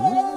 Ooh.